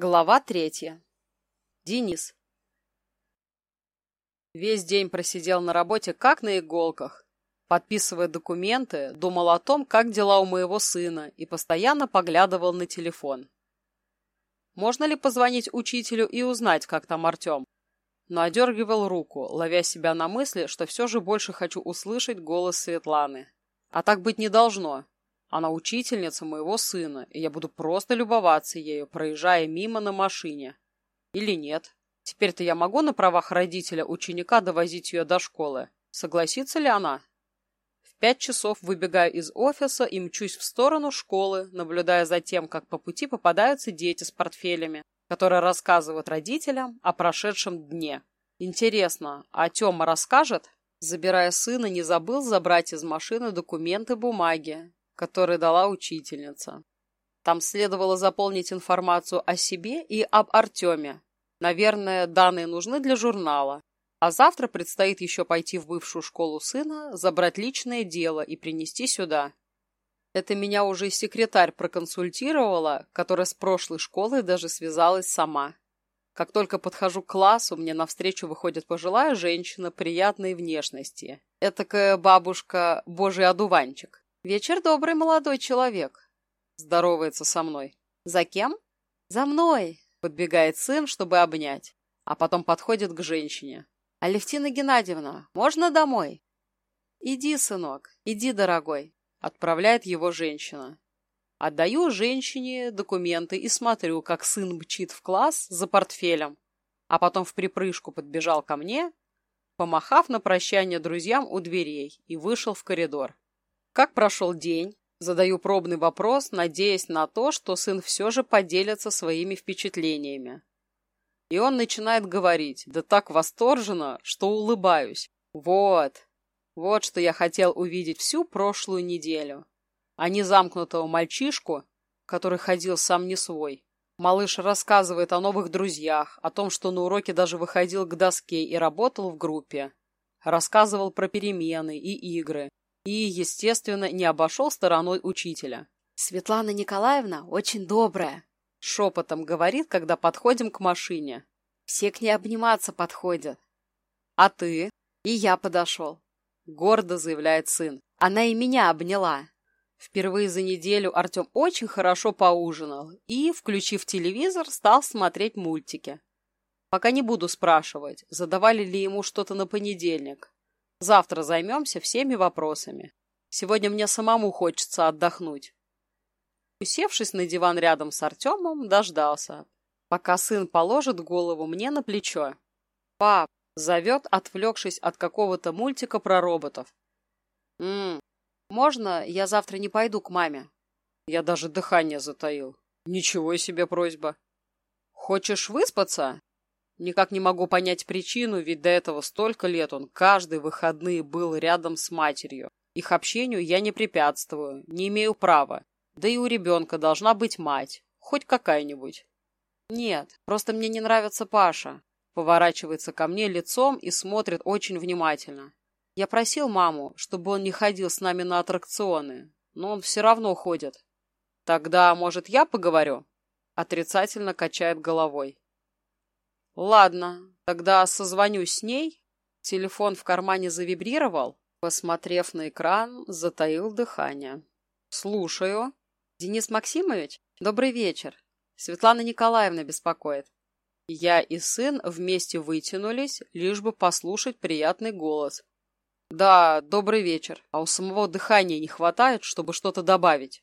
Глава третья. Денис. Весь день просидел на работе как на иголках. Подписывая документы, думал о том, как дела у моего сына, и постоянно поглядывал на телефон. Можно ли позвонить учителю и узнать, как там Артем? Но одергивал руку, ловя себя на мысли, что все же больше хочу услышать голос Светланы. А так быть не должно. Она учительница моего сына, и я буду просто любоваться ею, проезжая мимо на машине. Или нет? Теперь-то я могу на правах родителя ученика довозить ее до школы. Согласится ли она? В пять часов выбегаю из офиса и мчусь в сторону школы, наблюдая за тем, как по пути попадаются дети с портфелями, которые рассказывают родителям о прошедшем дне. Интересно, а Тёма расскажет? Забирая сына, не забыл забрать из машины документы, бумаги, который дала учительница. Там следовало заполнить информацию о себе и об Артеме. Наверное, данные нужны для журнала. А завтра предстоит еще пойти в бывшую школу сына, забрать личное дело и принести сюда. Это меня уже секретарь проконсультировала, которая с прошлой школы даже связалась сама. Как только подхожу к классу, мне навстречу выходит пожилая женщина приятной внешности. Этакая бабушка Божий одуванчик. «Вечер добрый, молодой человек!» Здоровается со мной. «За кем?» «За мной!» Подбегает сын, чтобы обнять, а потом подходит к женщине. «Алевтина Геннадьевна, можно домой?» «Иди, сынок, иди, дорогой!» Отправляет его женщина. Отдаю женщине документы и смотрю, как сын мчит в класс за портфелем, а потом в припрыжку подбежал ко мне, помахав на прощание друзьям у дверей и вышел в коридор. Как прошел день? Задаю пробный вопрос, надеясь на то, что сын все же поделится своими впечатлениями. И он начинает говорить, да так восторженно, что улыбаюсь. Вот, вот что я хотел увидеть всю прошлую неделю. А не замкнутого мальчишку, который ходил сам не свой. Малыш рассказывает о новых друзьях, о том, что на уроке даже выходил к доске и работал в группе. Рассказывал про перемены и игры, и, естественно, не обошел стороной учителя. «Светлана Николаевна очень добрая», — шепотом говорит, когда подходим к машине. «Все к ней обниматься подходят». «А ты?» «И я подошел», — гордо заявляет сын. «Она и меня обняла». Впервые за неделю Артем очень хорошо поужинал и, включив телевизор, стал смотреть мультики. Пока не буду спрашивать, задавали ли ему что-то на понедельник. Завтра займемся всеми вопросами. Сегодня мне самому хочется отдохнуть. Усевшись на диван рядом с Артемом, дождался, пока сын положит голову мне на плечо. «Пап!» — зовет, отвлекшись от какого-то мультика про роботов. «Ммм, можно я завтра не пойду к маме?» Я даже дыхание затаил. Ничего себе просьба. «Хочешь выспаться?» Никак не могу понять причину, ведь до этого столько лет он каждые выходные был рядом с матерью. Их общению я не препятствую, не имею права. Да и у ребенка должна быть мать, хоть какая-нибудь. Нет, просто мне не нравится Паша. Поворачивается ко мне лицом и смотрит очень внимательно. Я просил маму, чтобы он не ходил с нами на аттракционы, но он все равно ходит. Тогда, может, я поговорю? Отрицательно качает головой. Ладно, тогда созвонюсь с ней. Телефон в кармане завибрировал. Посмотрев на экран, затаил дыхание. Слушаю. Денис Максимович, добрый вечер. Светлана Николаевна беспокоит. Я и сын вместе вытянулись, лишь бы послушать приятный голос. Да, добрый вечер. А у самого дыхания не хватает, чтобы что-то добавить.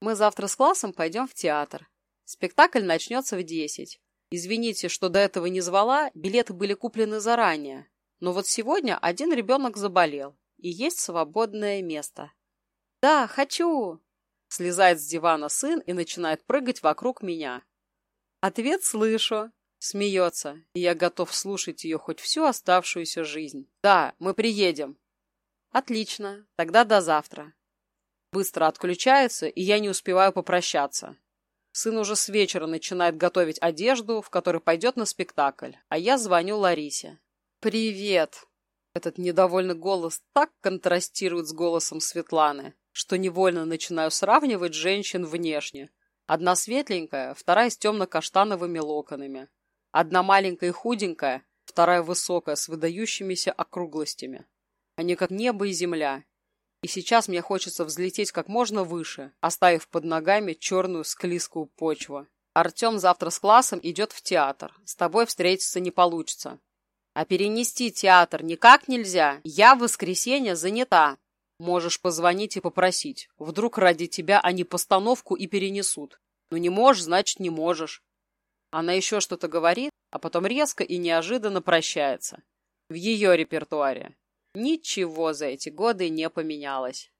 Мы завтра с классом пойдем в театр. Спектакль начнется в десять. Извините, что до этого не звала, билеты были куплены заранее. Но вот сегодня один ребенок заболел, и есть свободное место. «Да, хочу!» Слезает с дивана сын и начинает прыгать вокруг меня. Ответ слышу. Смеется, и я готов слушать ее хоть всю оставшуюся жизнь. «Да, мы приедем». «Отлично, тогда до завтра». Быстро отключается, и я не успеваю попрощаться. Сын уже с вечера начинает готовить одежду, в которой пойдет на спектакль, а я звоню Ларисе. «Привет!» Этот недовольный голос так контрастирует с голосом Светланы, что невольно начинаю сравнивать женщин внешне. Одна светленькая, вторая с темно-каштановыми локонами. Одна маленькая и худенькая, вторая высокая, с выдающимися округлостями. Они как небо и земля. И сейчас мне хочется взлететь как можно выше, оставив под ногами черную склизкую почву. Артем завтра с классом идет в театр. С тобой встретиться не получится. А перенести театр никак нельзя. Я в воскресенье занята. Можешь позвонить и попросить. Вдруг ради тебя они постановку и перенесут. Ну не можешь, значит не можешь. Она еще что-то говорит, а потом резко и неожиданно прощается. В ее репертуаре. Ничего за эти годы не поменялось.